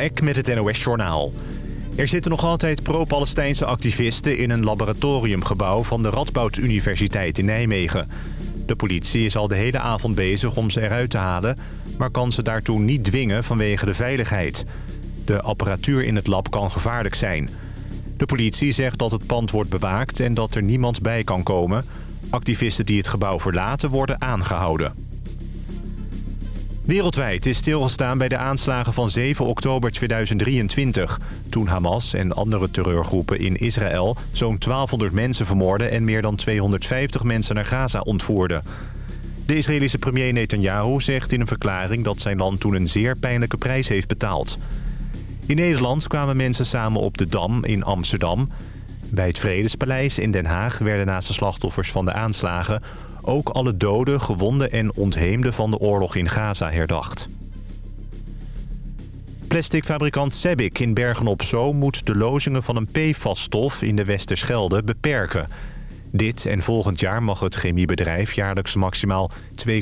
Eck met het NOS-journaal. Er zitten nog altijd pro-Palestijnse activisten in een laboratoriumgebouw van de Radboud Universiteit in Nijmegen. De politie is al de hele avond bezig om ze eruit te halen... maar kan ze daartoe niet dwingen vanwege de veiligheid. De apparatuur in het lab kan gevaarlijk zijn. De politie zegt dat het pand wordt bewaakt en dat er niemand bij kan komen. Activisten die het gebouw verlaten worden aangehouden. Wereldwijd is stilgestaan bij de aanslagen van 7 oktober 2023... toen Hamas en andere terreurgroepen in Israël zo'n 1200 mensen vermoorden... en meer dan 250 mensen naar Gaza ontvoerden. De Israëlische premier Netanyahu zegt in een verklaring... dat zijn land toen een zeer pijnlijke prijs heeft betaald. In Nederland kwamen mensen samen op de Dam in Amsterdam. Bij het Vredespaleis in Den Haag werden naast de slachtoffers van de aanslagen ook alle doden, gewonden en ontheemden van de oorlog in Gaza herdacht. Plasticfabrikant Sebik in Bergen-op-Zoom moet de lozingen van een PFAS-stof in de Westerschelde beperken. Dit en volgend jaar mag het chemiebedrijf jaarlijks maximaal 2,75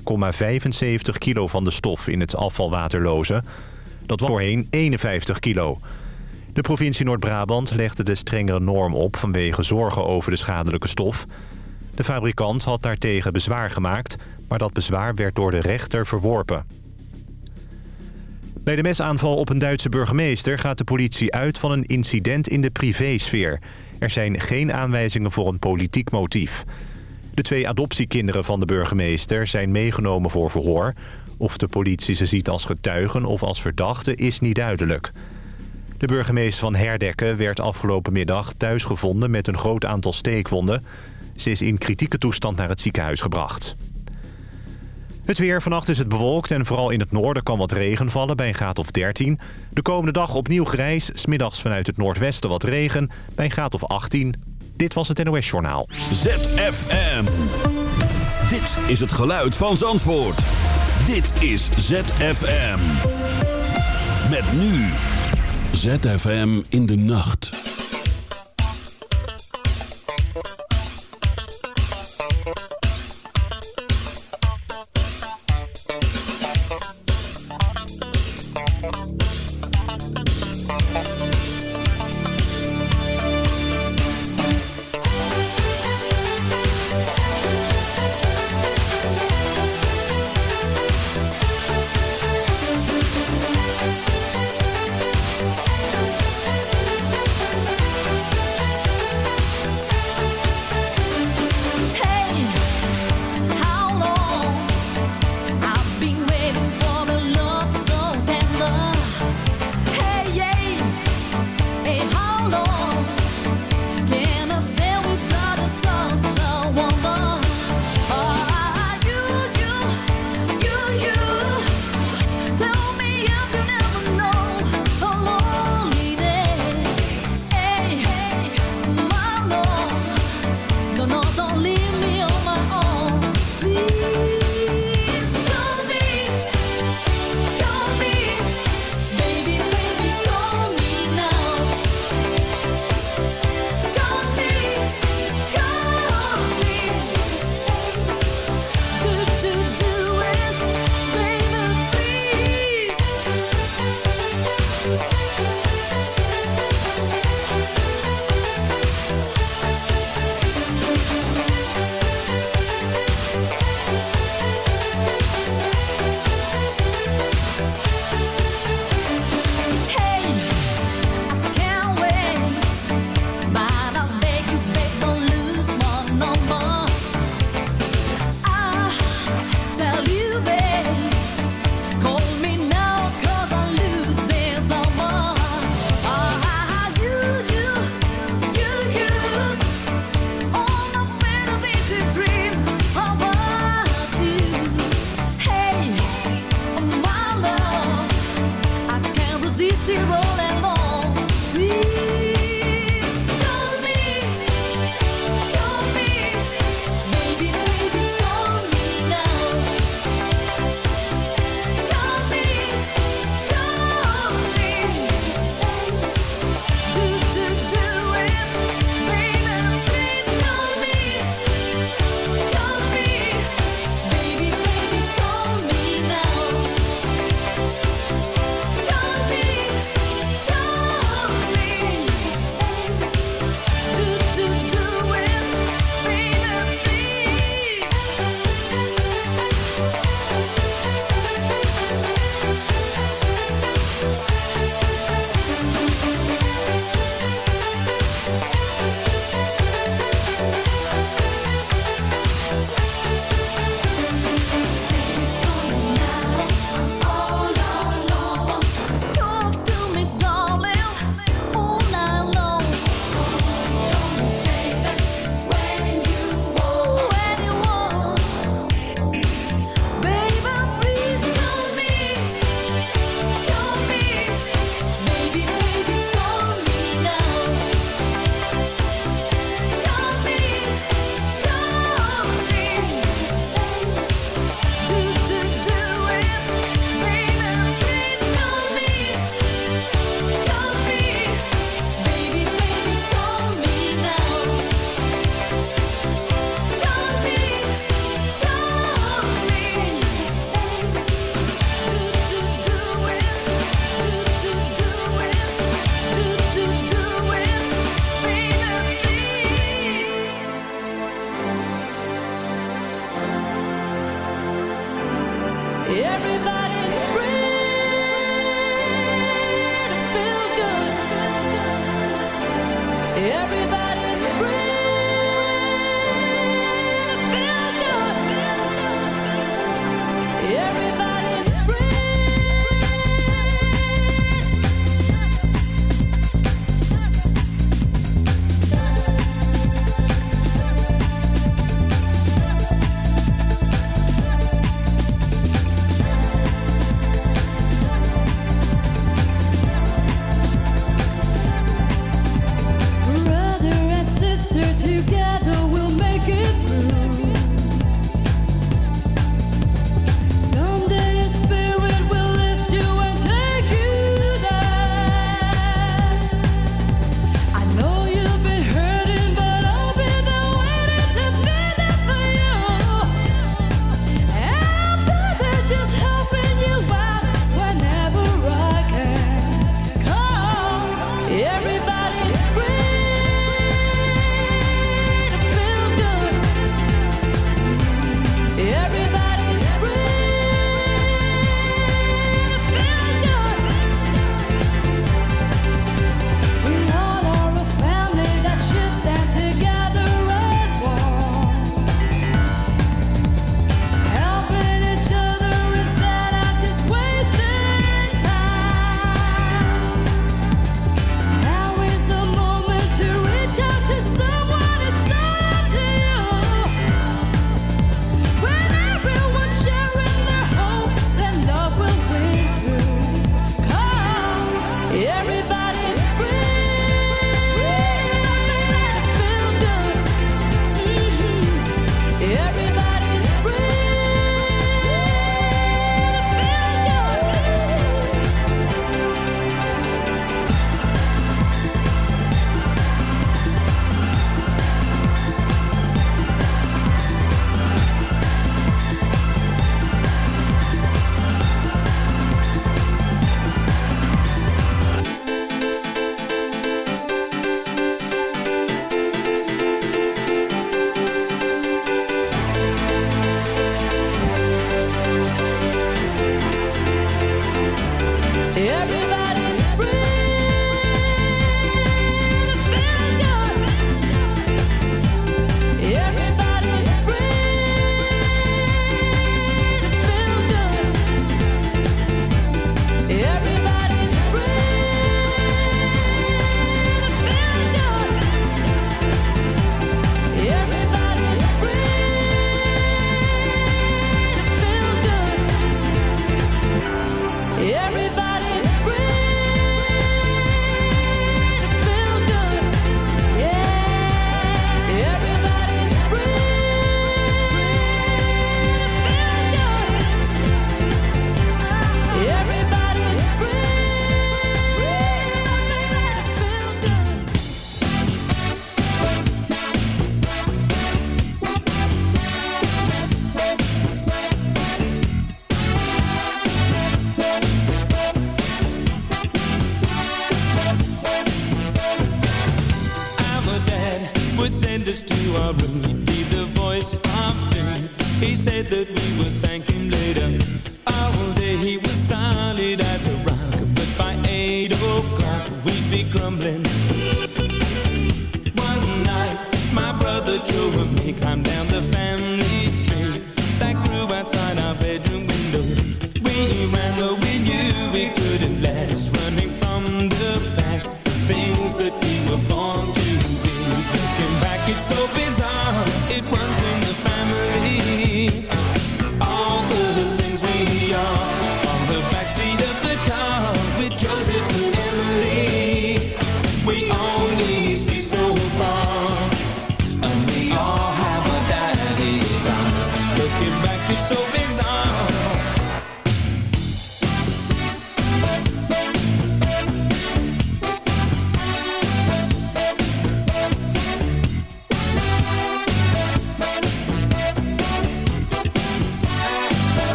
kilo van de stof in het afvalwater lozen. Dat was voorheen 51 kilo. De provincie Noord-Brabant legde de strengere norm op vanwege zorgen over de schadelijke stof. De fabrikant had daartegen bezwaar gemaakt, maar dat bezwaar werd door de rechter verworpen. Bij de mesaanval op een Duitse burgemeester gaat de politie uit van een incident in de privésfeer. Er zijn geen aanwijzingen voor een politiek motief. De twee adoptiekinderen van de burgemeester zijn meegenomen voor verhoor. Of de politie ze ziet als getuigen of als verdachte is niet duidelijk. De burgemeester van Herdekken werd afgelopen middag thuisgevonden met een groot aantal steekwonden. Ze is in kritieke toestand naar het ziekenhuis gebracht. Het weer. Vannacht is het bewolkt en vooral in het noorden kan wat regen vallen bij een graad of 13. De komende dag opnieuw grijs. Smiddags vanuit het noordwesten wat regen bij een graad of 18. Dit was het NOS Journaal. ZFM. Dit is het geluid van Zandvoort. Dit is ZFM. Met nu. ZFM in de nacht.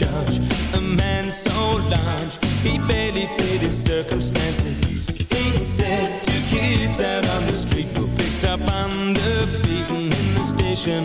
judge a man so large he barely fit his circumstances. He said two kids out on the street were picked up on the beaten in the station.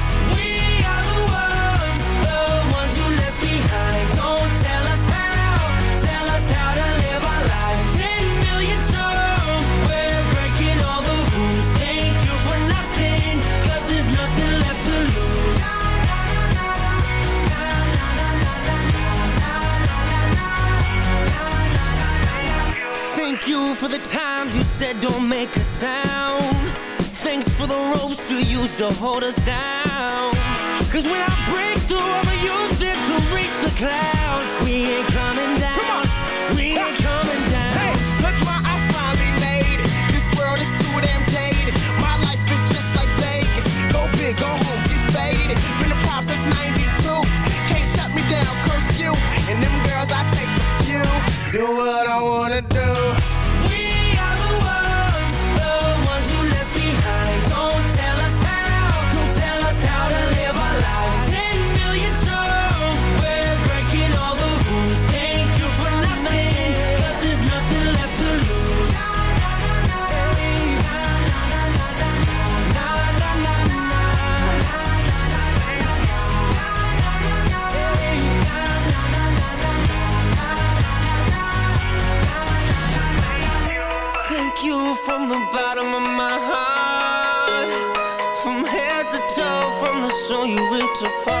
You for the times you said don't make a sound. Thanks for the ropes you used to hold us down. Cause when I break through, I'ma use them to reach the clouds. We ain't coming down. Come on. We ain't coming down. Hey, look what I finally made. This world is too damn jaded. My life is just like Vegas. Go big, go of.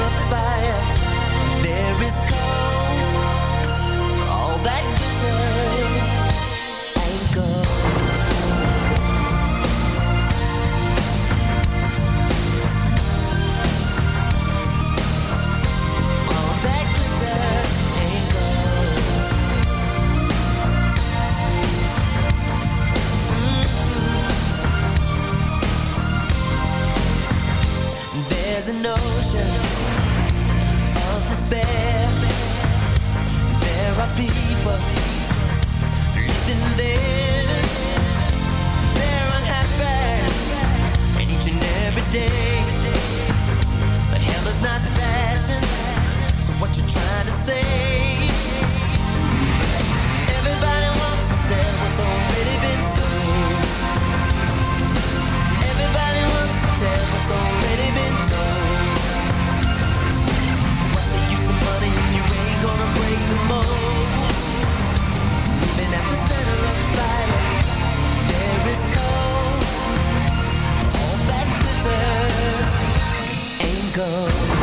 love is go.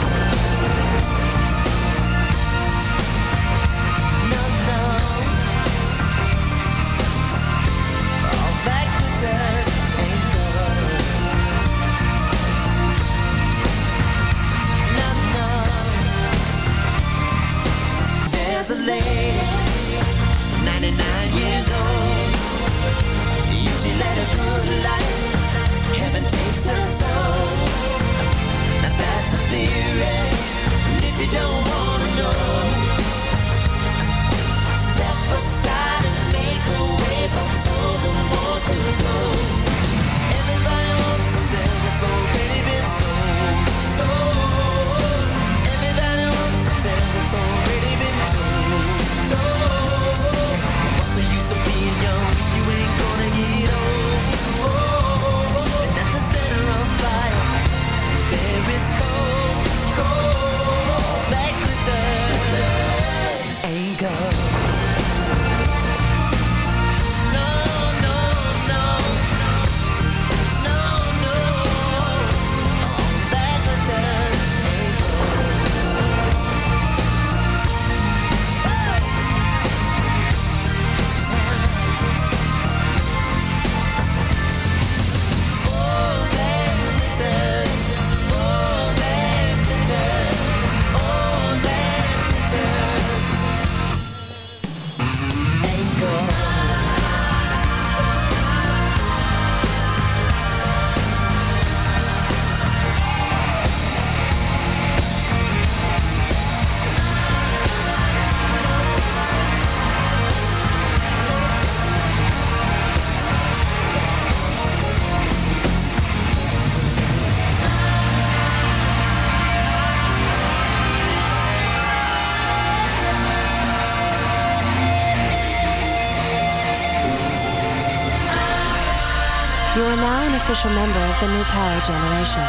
Official member of the new power generation.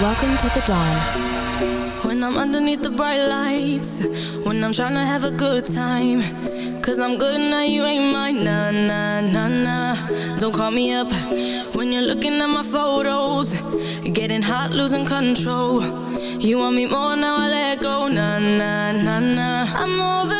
Welcome to the dawn. When I'm underneath the bright lights, when I'm trying to have a good time. Cause I'm good now, you ain't mine. Nah, nah, nah, nah. Don't call me up when you're looking at my photos. Getting hot, losing control. You want me more now, I let go. Nah, nah, nah, nah. I'm over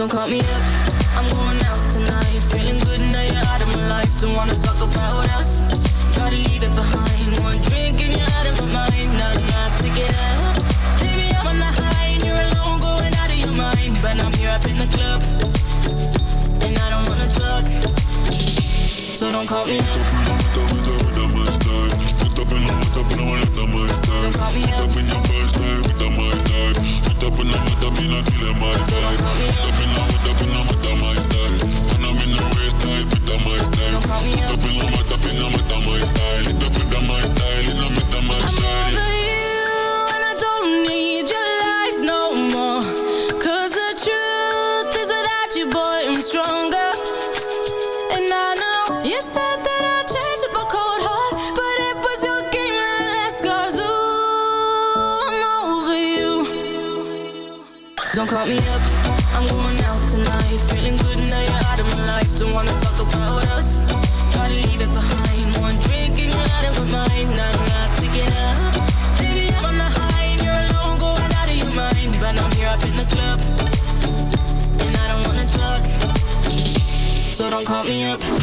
don't call me up. I'm going out tonight, feeling good now you're out of my life. Don't wanna talk about us, Try to leave it behind. One drink and you're out of my mind, not enough to get up, Baby, I'm on the high and you're alone, going out of your mind. But I'm here up in the club, and I don't wanna talk, so don't call me up. Up in your first time with the mic time. Put up in the mic, I mean, I kill my vibe.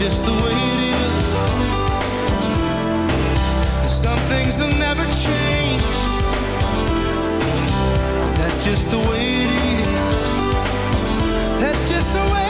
just the way it is. Some things will never change. That's just the way it is. That's just the way.